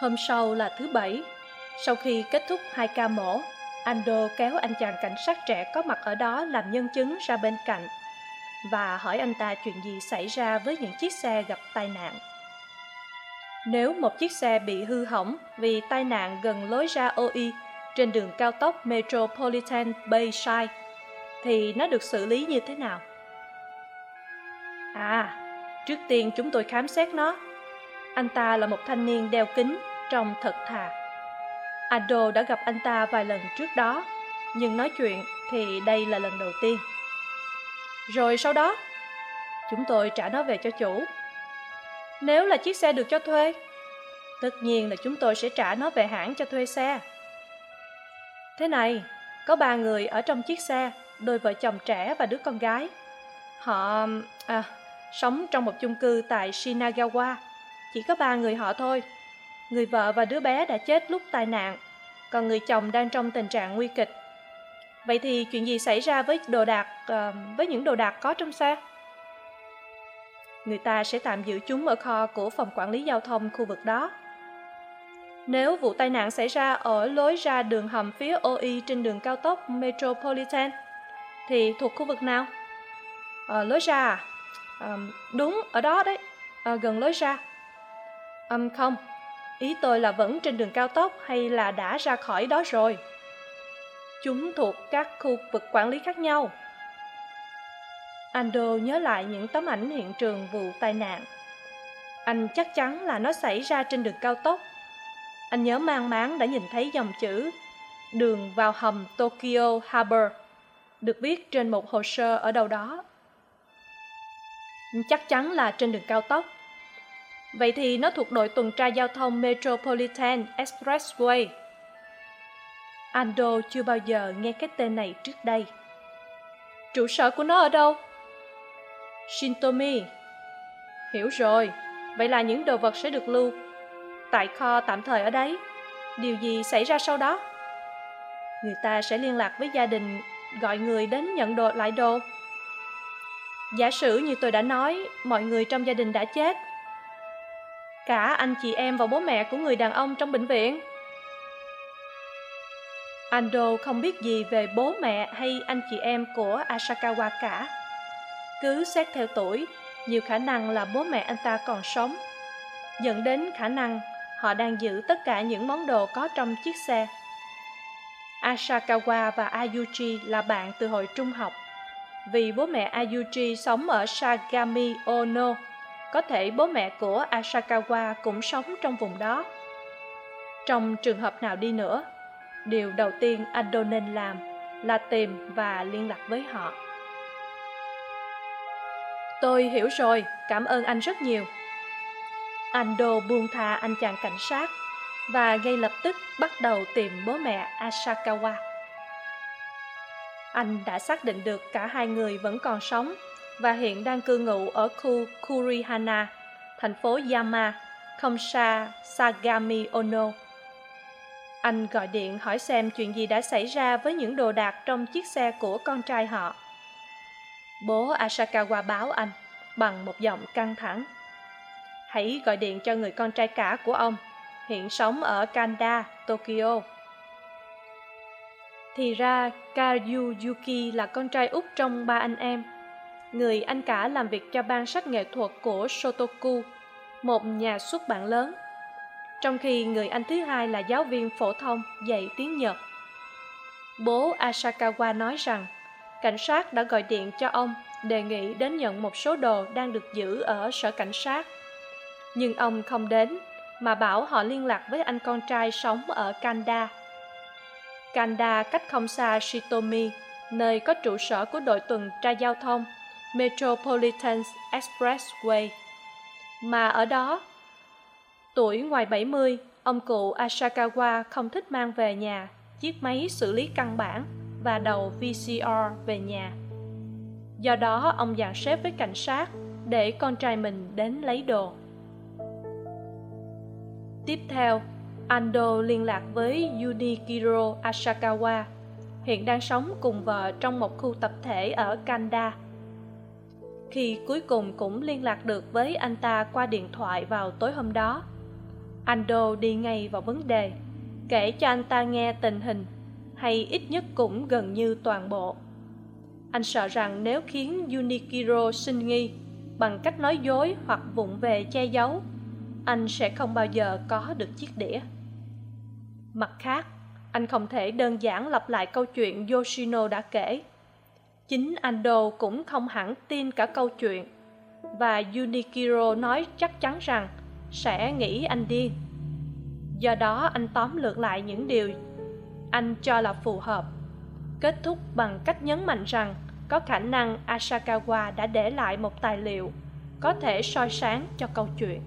Hôm sau là thứ bảy. Sau khi kết thúc hai ca mổ, Ando kéo anh chàng cảnh sát trẻ có mặt ở đó làm nhân chứng ra bên cạnh và hỏi anh ta chuyện gì xảy ra với những chiếc xe gặp tai nạn. Nếu một chiếc xe bị hư hỏng vì tai nạn gần lối ra OI trên đường cao tốc Metropolitan Bayside, thì nó được xử lý như thế nào? À, trước tiên chúng tôi khám xét nó. Anh ta là một thanh niên đeo kính, trông thật thà. Ado đã gặp anh ta vài lần trước đó, nhưng nói chuyện thì đây là lần đầu tiên. Rồi sau đó, chúng tôi trả nó về cho chủ. Nếu là chiếc xe được cho thuê, tất nhiên là chúng tôi sẽ trả nó về hãng cho thuê xe. Thế này, có ba người ở trong chiếc xe, đôi vợ chồng trẻ và đứa con gái. Họ... à, sống trong một chung cư tại Shinagawa. Chỉ có ba người họ thôi. Người vợ và đứa bé đã chết lúc tai nạn, còn người chồng đang trong tình trạng nguy kịch. Vậy thì chuyện gì xảy ra với đồ đạc, uh, với những đồ đạc có trong xe? Người ta sẽ tạm giữ chúng ở kho của phòng quản lý giao thông khu vực đó. Nếu vụ tai nạn xảy ra ở lối ra đường hầm phía OI trên đường cao tốc Metropolitan, thì thuộc khu vực nào? Ờ, lối ra à? À, đúng, ở đó đấy, à, gần lối ra âm không, ý tôi là vẫn trên đường cao tốc hay là đã ra khỏi đó rồi. Chúng thuộc các khu vực quản lý khác nhau. Ando nhớ lại những tấm ảnh hiện trường vụ tai nạn. Anh chắc chắn là nó xảy ra trên đường cao tốc. Anh nhớ mang máng đã nhìn thấy dòng chữ đường vào hầm Tokyo Harbor được viết trên một hồ sơ ở đâu đó chắc chắn là trên đường cao tốc. Vậy thì nó thuộc đội tuần tra giao thông Metropolitan Expressway. Ando chưa bao giờ nghe cái tên này trước đây. Trụ sở của nó ở đâu? Shintomi. Hiểu rồi, vậy là những đồ vật sẽ được lưu tại kho tạm thời ở đấy. Điều gì xảy ra sau đó? Người ta sẽ liên lạc với gia đình gọi người đến nhận đồ lại đồ. Giả sử như tôi đã nói, mọi người trong gia đình đã chết. Cả anh chị em và bố mẹ của người đàn ông trong bệnh viện. Ando không biết gì về bố mẹ hay anh chị em của Asakawa cả. Cứ xét theo tuổi, nhiều khả năng là bố mẹ anh ta còn sống, dẫn đến khả năng họ đang giữ tất cả những món đồ có trong chiếc xe. Asakawa và ayuji là bạn từ hồi trung học vì bố mẹ Ayuji sống ở Sagami Ono. Có thể bố mẹ của Asakawa cũng sống trong vùng đó. Trong trường hợp nào đi nữa, điều đầu tiên Ando nên làm là tìm và liên lạc với họ. Tôi hiểu rồi, cảm ơn anh rất nhiều. Ando buông tha anh chàng cảnh sát và ngay lập tức bắt đầu tìm bố mẹ Asakawa anh đã xác định được cả hai người vẫn còn sống và hiện đang cư ngụ ở khu kurihana, thành phố yama không xa sagami ono. Anh gọi điện hỏi xem chuyện gì đã xảy ra với những đồ đạc trong chiếc xe của con trai họ. Bố asakawa báo anh, bằng một giọng căng thẳng. Hãy gọi điện cho người con trai cả của ông, hiện sống ở kanda, tokyo. Thì ra Kayuyuki là con trai út trong ba anh em. Người anh cả làm việc cho ban sách nghệ thuật của Shotoku, một nhà xuất bản lớn. Trong khi người anh thứ hai là giáo viên phổ thông dạy tiếng Nhật. Bố Asakawa nói rằng cảnh sát đã gọi điện cho ông đề nghị đến nhận một số đồ đang được giữ ở sở cảnh sát. Nhưng ông không đến, mà bảo họ liên lạc với anh con trai sống ở Kanda Kanda cách không xa Shitomi, nơi có trụ sở của đội tuần tra giao thông Metropolitan Expressway. mà ở đó, tuổi ngoài bảy mươi, ông cụ ashikawa không thích mang về nhà, chiếc máy xử lý căn bản và đầu vcr về nhà. Do đó, ông dàn xếp với cảnh sát để con trai mình đến lấy đồ. Tiếp theo, ando liên lạc với yunikiro ashikawa, hiện đang sống cùng vợ trong một khu tập thể ở kanda khi cuối cùng cũng liên lạc được với anh ta qua điện thoại vào tối hôm đó. Ando đi ngay vào vấn đề, kể cho anh ta nghe tình hình, hay ít nhất cũng gần như toàn bộ. Anh sợ rằng nếu khiến yunikiro sinh nghi bằng cách nói dối hoặc vụng về che giấu, anh sẽ không bao giờ có được chiếc đĩa. Mặt khác, anh không thể đơn giản lặp lại câu chuyện yoshino đã kể chính ando cũng không hẳn tin cả câu chuyện. Và yunikiro nói chắc chắn rằng sẽ nghĩ anh điên do đó anh tóm lược lại những điều anh cho là phù hợp, kết thúc bằng cách nhấn mạnh rằng có khả năng asakawa đã để lại một tài liệu có thể soi sáng cho câu chuyện.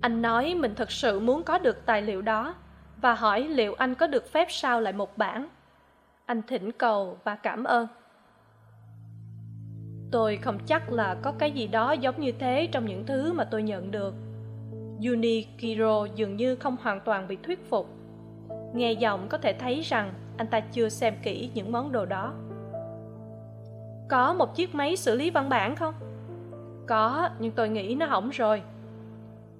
Anh nói mình thực sự muốn có được tài liệu đó và hỏi liệu anh có được phép sao lại một bản anh thỉnh cầu và cảm ơn. Tôi không chắc là có cái gì đó giống như thế trong những thứ mà tôi nhận được. Yunikiro dường như không hoàn toàn bị thuyết phục. Nghe giọng có thể thấy rằng anh ta chưa xem kỹ những món đồ đó. Có một chiếc máy xử lý văn bản không? Có, nhưng tôi nghĩ nó hỏng rồi.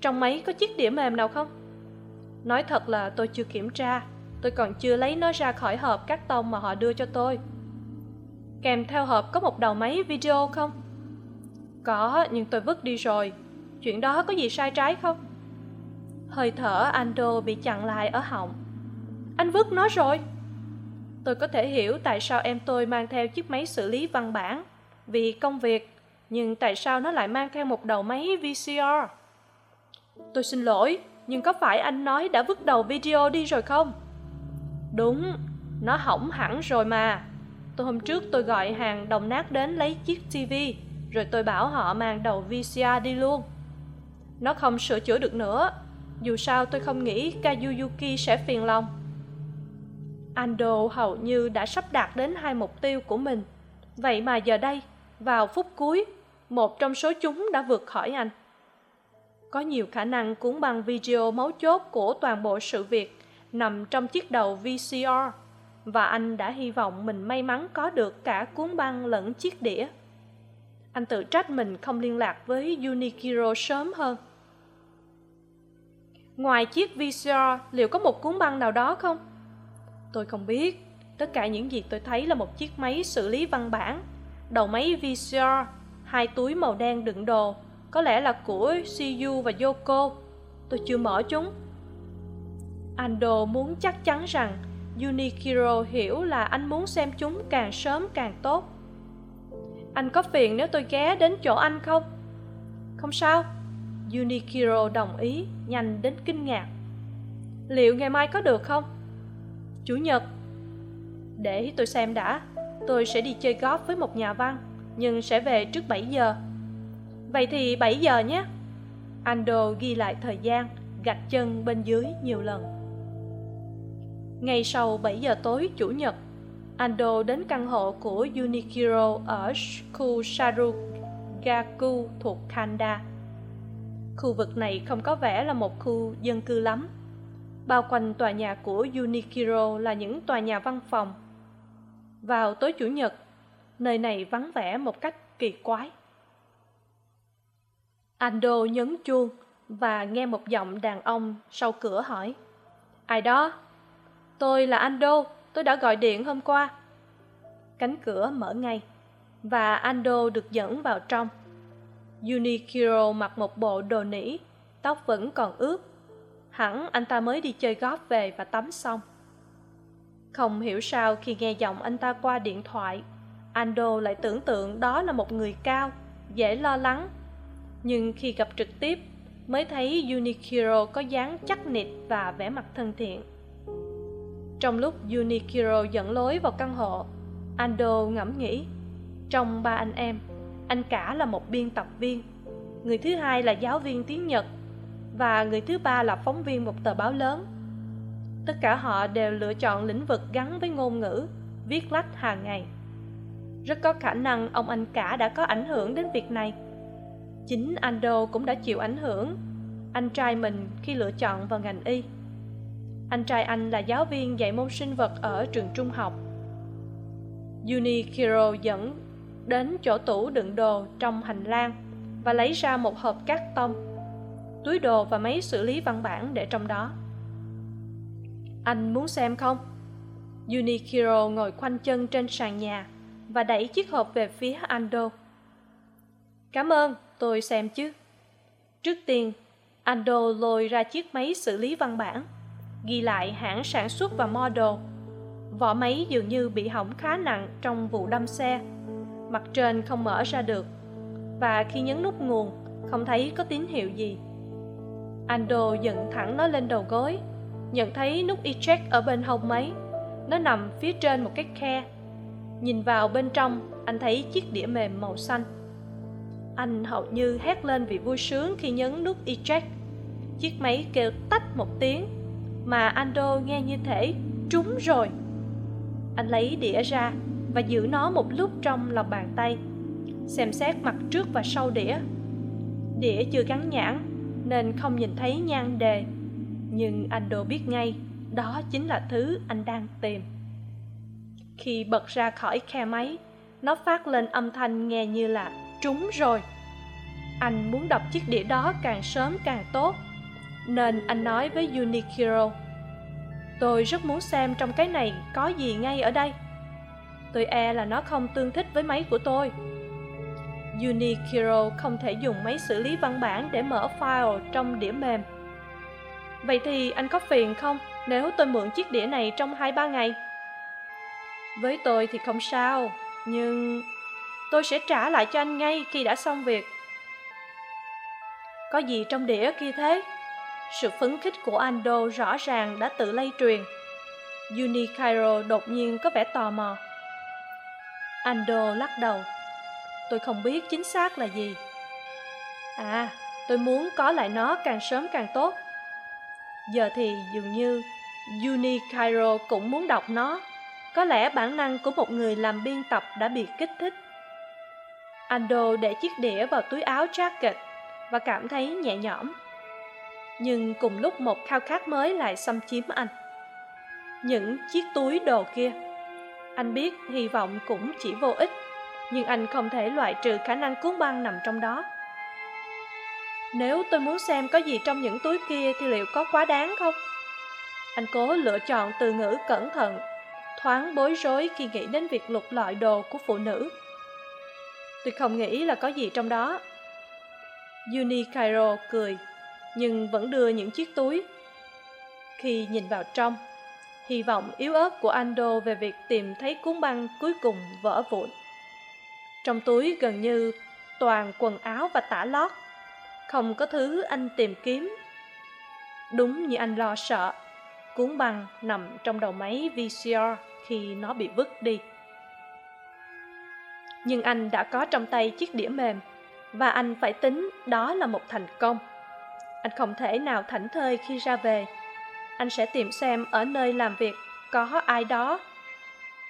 Trong máy có chiếc đĩa mềm nào không? Nói thật là tôi chưa kiểm tra tôi còn chưa lấy nó ra khỏi hộp cắt tông mà họ đưa cho tôi. Kèm theo hộp có một đầu máy video không? Có, nhưng tôi vứt đi rồi. Chuyện đó có gì sai trái không? Hơi thở ando bị chặn lại ở họng. Anh vứt nó rồi. Tôi có thể hiểu tại sao em tôi mang theo chiếc máy xử lý văn bản. Vì công việc, nhưng tại sao nó lại mang theo một đầu máy vcr tôi xin lỗi, nhưng có phải anh nói đã vứt đầu video đi rồi không? Đúng, nó hỏng hẳn rồi mà. Tôi hôm trước tôi gọi hàng đồng nát đến lấy chiếc tv rồi tôi bảo họ mang đầu vcr đi luôn. Nó không sửa chữa được nữa. Dù sao tôi không nghĩ kazuyuki sẽ phiền lòng. Ando hầu như đã sắp đạt đến hai mục tiêu của mình. Vậy mà giờ đây, vào phút cuối, một trong số chúng đã vượt khỏi anh. Có nhiều khả năng cuốn băng video mấu chốt của toàn bộ sự việc nằm trong chiếc đầu vcr và anh đã hy vọng mình may mắn có được cả cuốn băng lẫn chiếc đĩa. Anh tự trách mình không liên lạc với unikiro sớm hơn. Ngoài chiếc vcr liệu có một cuốn băng nào đó không? Tôi không biết. Tất cả những gì tôi thấy là một chiếc máy xử lý văn bản. Đầu máy vcr hai túi màu đen đựng đồ, có lẽ là của shiyu và yoko. Tôi chưa mở chúng ando muốn chắc chắn rằng unikiro hiểu là anh muốn xem chúng càng sớm càng tốt. Anh có phiền nếu tôi ghé đến chỗ anh không? Không sao. Unikiro đồng ý, nhanh đến kinh ngạc. Liệu ngày mai có được không? Chủ nhật. Để tôi xem đã. Tôi sẽ đi chơi golf với một nhà văn, nhưng sẽ về trước bảy giờ. Vậy thì bảy giờ nhé. Ando ghi lại thời gian, gạch chân bên dưới nhiều lần ngay sau bảy giờ tối chủ nhật, ando đến căn hộ của unikiro ở khu thuộc kanda khu vực này không có vẻ là một khu dân cư lắm. Bao quanh tòa nhà của unikiro là những tòa nhà văn phòng. Vào tối chủ nhật, nơi này vắng vẻ một cách kỳ quái. Ando nhấn chuông và nghe một giọng đàn ông sau cửa hỏi, ai đó? Tôi là ando, tôi đã gọi điện hôm qua. Cánh cửa mở ngay, và ando được dẫn vào trong. Unikiro mặc một bộ đồ nỉ, tóc vẫn còn ướt. Hẳn anh ta mới đi chơi góp về và tắm xong. Không hiểu sao khi nghe giọng anh ta qua điện thoại, ando lại tưởng tượng đó là một người cao, dễ lo lắng. Nhưng khi gặp trực tiếp, mới thấy unikiro có dáng chắc nịch và vẻ mặt thân thiện trong lúc unikiro dẫn lối vào căn hộ, ando ngẫm nghĩ, trong ba anh em, anh cả là một biên tập viên, người thứ hai là giáo viên tiếng nhật, và người thứ ba là phóng viên một tờ báo lớn. Tất cả họ đều lựa chọn lĩnh vực gắn với ngôn ngữ, viết lách hàng ngày. Rất có khả năng ông anh cả đã có ảnh hưởng đến việc này. Chính ando cũng đã chịu ảnh hưởng. Anh trai mình khi lựa chọn vào ngành y anh trai anh là giáo viên dạy môn sinh vật ở trường trung học. Yunikiro dẫn đến chỗ tủ đựng đồ trong hành lang và lấy ra một hộp cát tông, túi đồ và máy xử lý văn bản để trong đó. Anh muốn xem không? Yunikiro ngồi khoanh chân trên sàn nhà và đẩy chiếc hộp về phía ando. Cảm ơn, tôi xem chứ. Trước tiên, ando lôi ra chiếc máy xử lý văn bản ghi lại hãng sản xuất và model. Vỏ máy dường như bị hỏng khá nặng trong vụ đâm xe. Mặt trên không mở ra được. Và khi nhấn nút nguồn, không thấy có tín hiệu gì. Ando dựng thẳng nó lên đầu gối. Nhận thấy nút eject ở bên hông máy. Nó nằm phía trên một cái khe. Nhìn vào bên trong, anh thấy chiếc đĩa mềm màu xanh. Anh hầu như hét lên vì vui sướng khi nhấn nút eject chiếc máy kêu tách một tiếng mà ando nghe như thể trúng rồi. Anh lấy đĩa ra và giữ nó một lúc trong lòng bàn tay, xem xét mặt trước và sau đĩa. Đĩa chưa gắn nhãn nên không nhìn thấy nhan đề, nhưng anh biết ngay đó chính là thứ anh đang tìm. Khi bật ra khỏi khe máy, nó phát lên âm thanh nghe như là trúng rồi. Anh muốn đọc chiếc đĩa đó càng sớm càng tốt nên anh nói với unikiro, tôi rất muốn xem trong cái này có gì ngay ở đây. Tôi e là nó không tương thích với máy của tôi. Unikiro không thể dùng máy xử lý văn bản để mở file trong đĩa mềm. Vậy thì anh có phiền không nếu tôi mượn chiếc đĩa này trong hai ba ngày? Với tôi thì không sao, nhưng tôi sẽ trả lại cho anh ngay khi đã xong việc. Có gì trong đĩa kia thế? Sự phấn khích của ando rõ ràng đã tự lây truyền. Unikiro đột nhiên có vẻ tò mò. Ando lắc đầu. Tôi không biết chính xác là gì. À tôi muốn có lại nó càng sớm càng tốt. Giờ thì dường như unikiro cũng muốn đọc nó. Có lẽ bản năng của một người làm biên tập đã bị kích thích. Ando để chiếc đĩa vào túi áo jacket và cảm thấy nhẹ nhõm nhưng cùng lúc một khao khát mới lại xâm chiếm anh. Những chiếc túi đồ kia, anh biết hy vọng cũng chỉ vô ích, nhưng anh không thể loại trừ khả năng cuốn băng nằm trong đó. Nếu tôi muốn xem có gì trong những túi kia thì liệu có quá đáng không? Anh cố lựa chọn từ ngữ cẩn thận, thoáng bối rối khi nghĩ đến việc lục lọi đồ của phụ nữ. Tôi không nghĩ là có gì trong đó. Uni Cairo cười nhưng vẫn đưa những chiếc túi. Khi nhìn vào trong, hy vọng yếu ớt của ando về việc tìm thấy cuốn băng cuối cùng vỡ vụn. Trong túi gần như toàn quần áo và tả lót, không có thứ anh tìm kiếm. Đúng như anh lo sợ, cuốn băng nằm trong đầu máy vcr khi nó bị vứt đi. Nhưng anh đã có trong tay chiếc đĩa mềm, và anh phải tính đó là một thành công anh không thể nào thảnh thơi khi ra về. Anh sẽ tìm xem ở nơi làm việc có ai đó.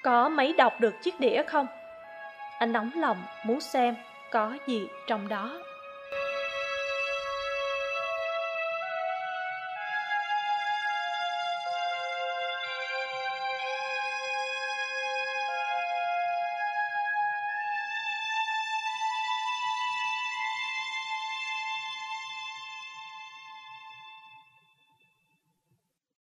Có máy đọc được chiếc đĩa không? Anh nóng lòng muốn xem có gì trong đó.